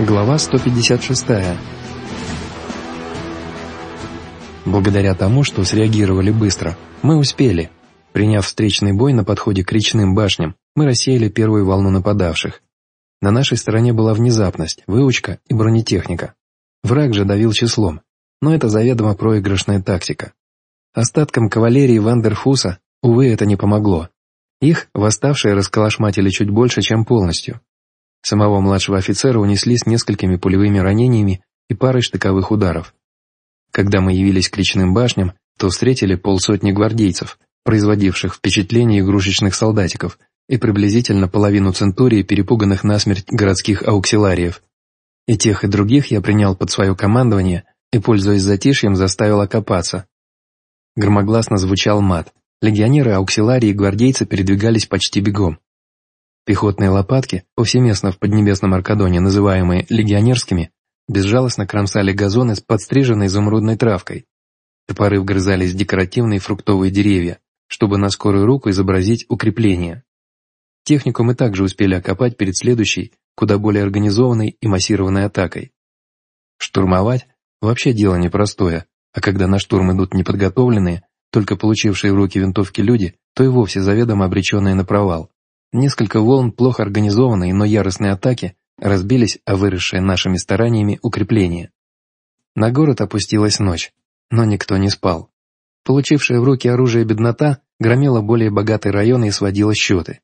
Глава 156. Благодаря тому, что среагировали быстро, мы успели. Приняв встречный бой на подходе к речным башням, мы рассеяли первую волну нападавших. На нашей стороне была внезапность, выучка и бронетехника. Враг же давил числом, но это заведомо проигрышная тактика. Остаткам кавалерии Вандерфуса, увы, это не помогло. Их восставшие расколошматили чуть больше, чем полностью. Самого младшего офицера унесли с несколькими пулевыми ранениями и парой штыковых ударов. Когда мы явились к речным башням, то встретили полсотни гвардейцев, производивших впечатление игрушечных солдатиков, и приблизительно половину центурии перепуганных насмерть городских ауксилариев. И тех, и других я принял под свое командование и, пользуясь затишьем, заставил окопаться. Громогласно звучал мат. Легионеры, ауксиларии и гвардейцы передвигались почти бегом. Пехотные лопатки, повсеместно в Поднебесном Аркадоне называемые легионерскими, безжалостно кромсали газоны с подстриженной изумрудной травкой. Топоры вгрызались в декоративные фруктовые деревья, чтобы на скорую руку изобразить укрепление. Технику мы также успели окопать перед следующей, куда более организованной и массированной атакой. Штурмовать – вообще дело непростое, а когда на штурм идут неподготовленные, только получившие в руки винтовки люди, то и вовсе заведомо обреченные на провал. Несколько волн плохо организованной, но яростной атаки разбились о выросшее нашими стараниями укрепление. На город опустилась ночь, но никто не спал. Получившая в руки оружие беднота громила более богатые районы и сводила счеты.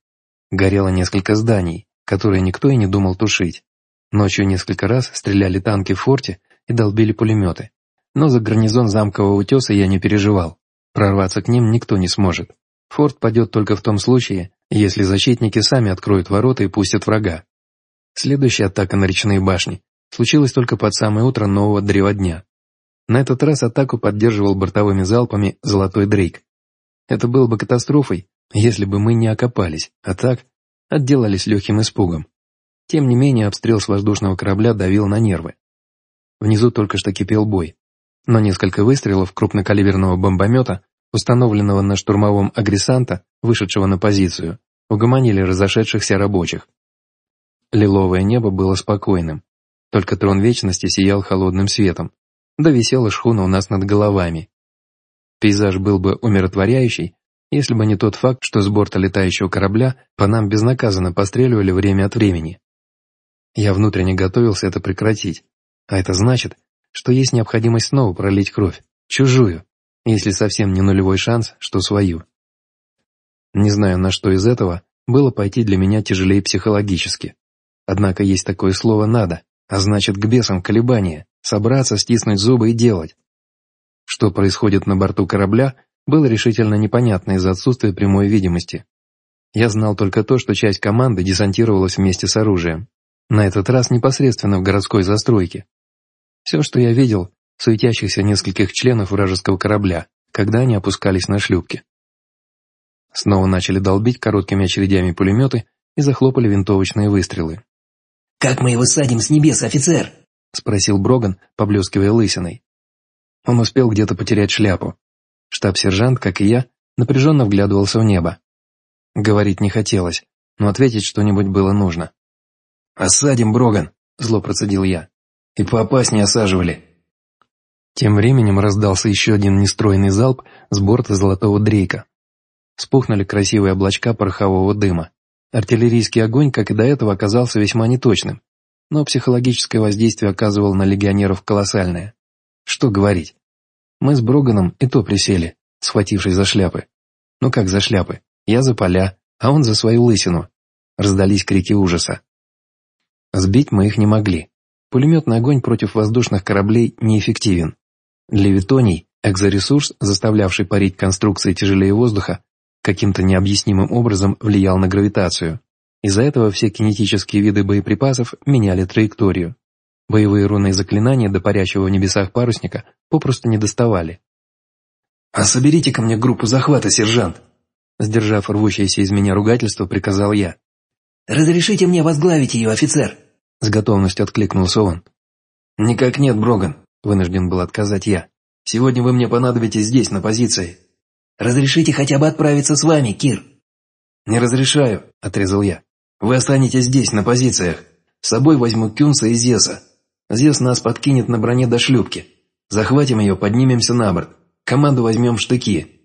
Горело несколько зданий, которые никто и не думал тушить. Ночью несколько раз стреляли танки в форте и долбили пулеметы. Но за гарнизон замкового утеса я не переживал. Прорваться к ним никто не сможет. Форт падет только в том случае, если защитники сами откроют ворота и пустят врага. Следующая атака на речные башни случилась только под самое утро нового древа дня. На этот раз атаку поддерживал бортовыми залпами «Золотой Дрейк». Это было бы катастрофой, если бы мы не окопались, а так отделались легким испугом. Тем не менее, обстрел с воздушного корабля давил на нервы. Внизу только что кипел бой, но несколько выстрелов крупнокалиберного бомбомета установленного на штурмовом агрессанта, вышедшего на позицию, угомонили разошедшихся рабочих. Лиловое небо было спокойным, только трон вечности сиял холодным светом, да висела шхуна у нас над головами. Пейзаж был бы умиротворяющий, если бы не тот факт, что с борта летающего корабля по нам безнаказанно постреливали время от времени. Я внутренне готовился это прекратить, а это значит, что есть необходимость снова пролить кровь, чужую, если совсем не нулевой шанс, что свою. Не знаю, на что из этого было пойти для меня тяжелее психологически. Однако есть такое слово «надо», а значит к бесам колебания, собраться, стиснуть зубы и делать. Что происходит на борту корабля, было решительно непонятно из-за отсутствия прямой видимости. Я знал только то, что часть команды десантировалась вместе с оружием. На этот раз непосредственно в городской застройке. Все, что я видел, суетящихся нескольких членов вражеского корабля, когда они опускались на шлюпки. Снова начали долбить короткими очередями пулеметы и захлопали винтовочные выстрелы. «Как мы его садим с небес, офицер?» — спросил Броган, поблескивая лысиной. Он успел где-то потерять шляпу. Штаб-сержант, как и я, напряженно вглядывался в небо. Говорить не хотелось, но ответить что-нибудь было нужно. «Осадим, Броган!» — зло процедил я. «И поопаснее осаживали. Тем временем раздался еще один нестройный залп с борта золотого дрейка. Спухнули красивые облачка порохового дыма. Артиллерийский огонь, как и до этого, оказался весьма неточным, но психологическое воздействие оказывал на легионеров колоссальное. Что говорить. Мы с Броганом и то присели, схватившись за шляпы. Ну как за шляпы? Я за поля, а он за свою лысину. Раздались крики ужаса. Сбить мы их не могли. Пулеметный огонь против воздушных кораблей неэффективен. Левитоний, экзоресурс, заставлявший парить конструкции тяжелее воздуха, каким-то необъяснимым образом влиял на гравитацию. Из-за этого все кинетические виды боеприпасов меняли траекторию. Боевые рунные заклинания до парящего в небесах парусника попросту не доставали. «А соберите ко мне группу захвата, сержант!» Сдержав рвущееся из меня ругательство, приказал я. «Разрешите мне возглавить ее, офицер?» С готовностью откликнулся он. «Никак нет, Броган вынужден был отказать я. «Сегодня вы мне понадобитесь здесь, на позиции». «Разрешите хотя бы отправиться с вами, Кир?» «Не разрешаю», — отрезал я. «Вы останетесь здесь, на позициях. С собой возьму Кюнса и Зеса. Зес нас подкинет на броне до шлюпки. Захватим ее, поднимемся на борт. Команду возьмем штыки».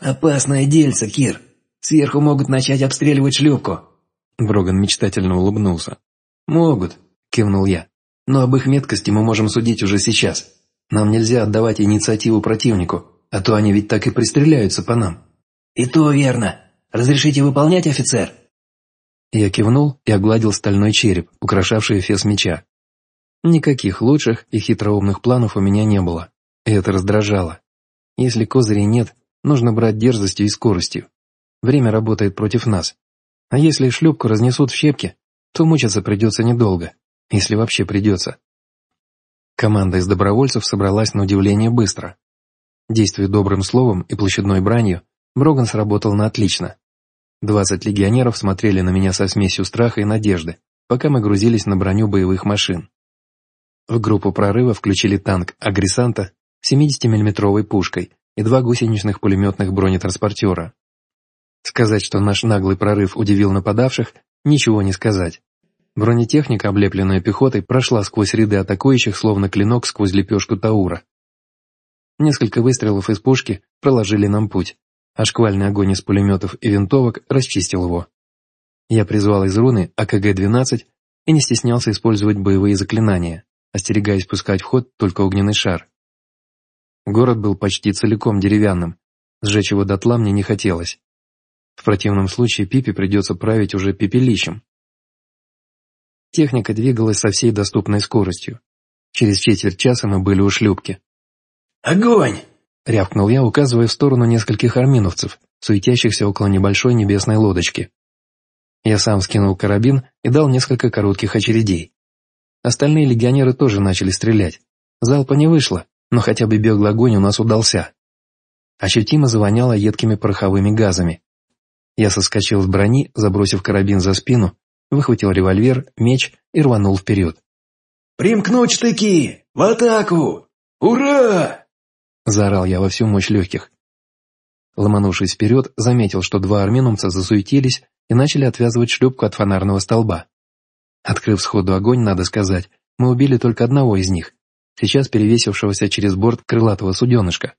«Опасное дельце, Кир. Сверху могут начать обстреливать шлюпку». Броган мечтательно улыбнулся. «Могут», – кивнул я. «Но об их меткости мы можем судить уже сейчас. Нам нельзя отдавать инициативу противнику, а то они ведь так и пристреляются по нам». «И то верно. Разрешите выполнять, офицер?» Я кивнул и огладил стальной череп, украшавший эфес меча. Никаких лучших и хитроумных планов у меня не было, и это раздражало. Если козырей нет, нужно брать дерзостью и скоростью. Время работает против нас. А если шлюпку разнесут в щепки, то мучиться придется недолго, если вообще придется. Команда из добровольцев собралась на удивление быстро. Действуя добрым словом и площадной бранью, Броган сработал на отлично. Двадцать легионеров смотрели на меня со смесью страха и надежды, пока мы грузились на броню боевых машин. В группу прорыва включили танк «Агрессанта» с 70-мм пушкой и два гусеничных пулеметных бронетранспортера. Сказать, что наш наглый прорыв удивил нападавших, ничего не сказать. Бронетехника, облепленная пехотой, прошла сквозь ряды атакующих, словно клинок сквозь лепешку Таура. Несколько выстрелов из пушки проложили нам путь, а шквальный огонь из пулеметов и винтовок расчистил его. Я призвал из руны АКГ-12 и не стеснялся использовать боевые заклинания, остерегаясь пускать в ход только огненный шар. Город был почти целиком деревянным, сжечь его дотла мне не хотелось. В противном случае Пипи придется править уже пепелищем. Техника двигалась со всей доступной скоростью. Через четверть часа мы были у шлюпки. «Огонь!» — рявкнул я, указывая в сторону нескольких арминовцев, суетящихся около небольшой небесной лодочки. Я сам скинул карабин и дал несколько коротких очередей. Остальные легионеры тоже начали стрелять. Залпа не вышло, но хотя бы беглый огонь у нас удался. Ощутимо завоняло едкими пороховыми газами. Я соскочил с брони, забросив карабин за спину, выхватил револьвер, меч и рванул вперед. «Примкнуть штыки! В атаку! Ура!» Заорал я во всю мощь легких. Ломанувшись вперед, заметил, что два арминумца засуетились и начали отвязывать шлюпку от фонарного столба. Открыв сходу огонь, надо сказать, мы убили только одного из них, сейчас перевесившегося через борт крылатого суденышка.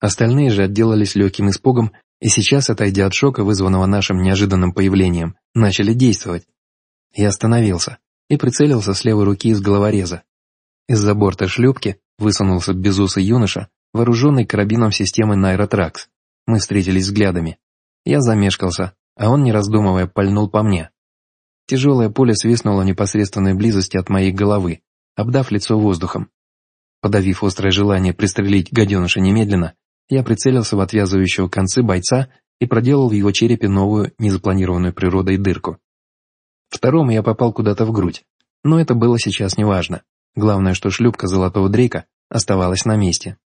Остальные же отделались легким испугом и сейчас, отойдя от шока, вызванного нашим неожиданным появлением, начали действовать. Я остановился и прицелился с левой руки из головореза. Из-за борта шлюпки высунулся безусый юноша вооруженный карабином системы Найротракс. Мы встретились взглядами. Я замешкался, а он, не раздумывая, пальнул по мне. Тяжелое пуля свистнуло в непосредственной близости от моей головы, обдав лицо воздухом. Подавив острое желание пристрелить гаденыша немедленно, я прицелился в отвязывающего концы бойца и проделал в его черепе новую, незапланированную природой дырку. Второму я попал куда-то в грудь, но это было сейчас неважно. Главное, что шлюпка Золотого Дрейка оставалась на месте.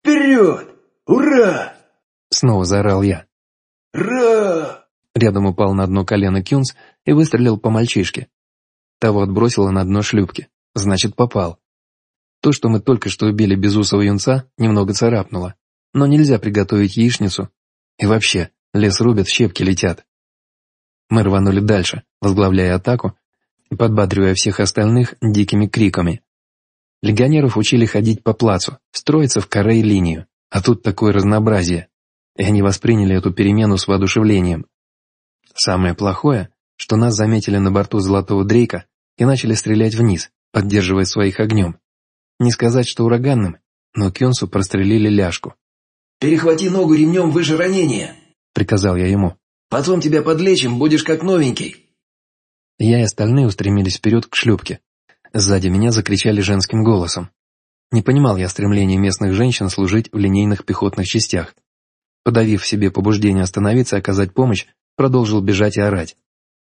«Вперед! Ура!» Снова заорал я. «Ра!» Рядом упал на дно колено Кюнс и выстрелил по мальчишке. Того отбросило на дно шлюпки. Значит, попал. То, что мы только что убили безусого юнца, немного царапнуло. Но нельзя приготовить яичницу. И вообще, лес рубят, щепки летят. Мы рванули дальше, возглавляя атаку и подбадривая всех остальных дикими криками. Легионеров учили ходить по плацу, строиться в каре и линию, а тут такое разнообразие. И они восприняли эту перемену с воодушевлением. Самое плохое, что нас заметили на борту Золотого Дрейка и начали стрелять вниз, поддерживая своих огнем. Не сказать, что ураганным, но Кёнсу прострелили ляжку. «Перехвати ногу ремнем выше ранения», — приказал я ему. «Потом тебя подлечим, будешь как новенький». Я и остальные устремились вперед к шлюпке, Сзади меня закричали женским голосом. Не понимал я стремления местных женщин служить в линейных пехотных частях. Подавив в себе побуждение остановиться и оказать помощь, продолжил бежать и орать.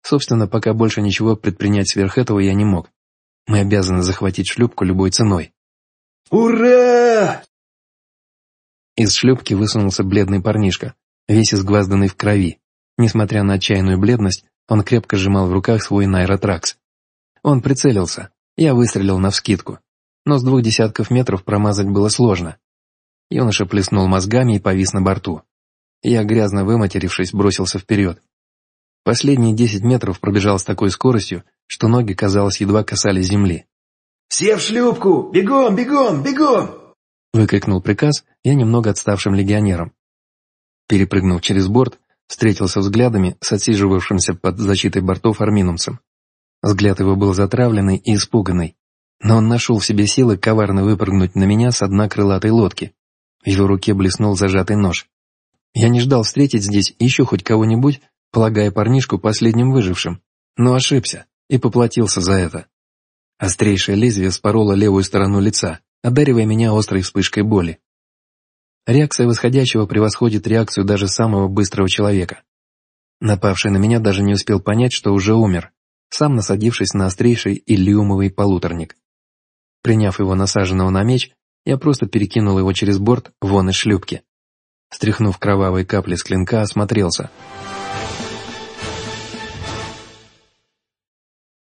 Собственно, пока больше ничего предпринять сверх этого я не мог. Мы обязаны захватить шлюпку любой ценой. «Ура!» Из шлюпки высунулся бледный парнишка, весь изгвазданный в крови. Несмотря на отчаянную бледность, он крепко сжимал в руках свой найротракс. Он прицелился, я выстрелил навскидку, но с двух десятков метров промазать было сложно. Юноша плеснул мозгами и повис на борту. Я, грязно выматерившись, бросился вперед. Последние десять метров пробежал с такой скоростью, что ноги, казалось, едва касались земли. «Все в шлюпку! Бегом, бегом, бегом!» Выкрикнул приказ я немного отставшим легионерам. Перепрыгнув через борт, встретился взглядами с отсиживавшимся под защитой бортов арминумцем. Взгляд его был затравленный и испуганный, но он нашел в себе силы коварно выпрыгнуть на меня с дна крылатой лодки. В его руке блеснул зажатый нож. Я не ждал встретить здесь еще хоть кого-нибудь, полагая парнишку последним выжившим, но ошибся и поплатился за это. Острейшее лезвие спороло левую сторону лица, одаривая меня острой вспышкой боли. Реакция восходящего превосходит реакцию даже самого быстрого человека. Напавший на меня даже не успел понять, что уже умер, сам насадившись на острейший иллиумовый полуторник. Приняв его насаженного на меч, я просто перекинул его через борт вон из шлюпки. Стряхнув кровавые капли с клинка, осмотрелся —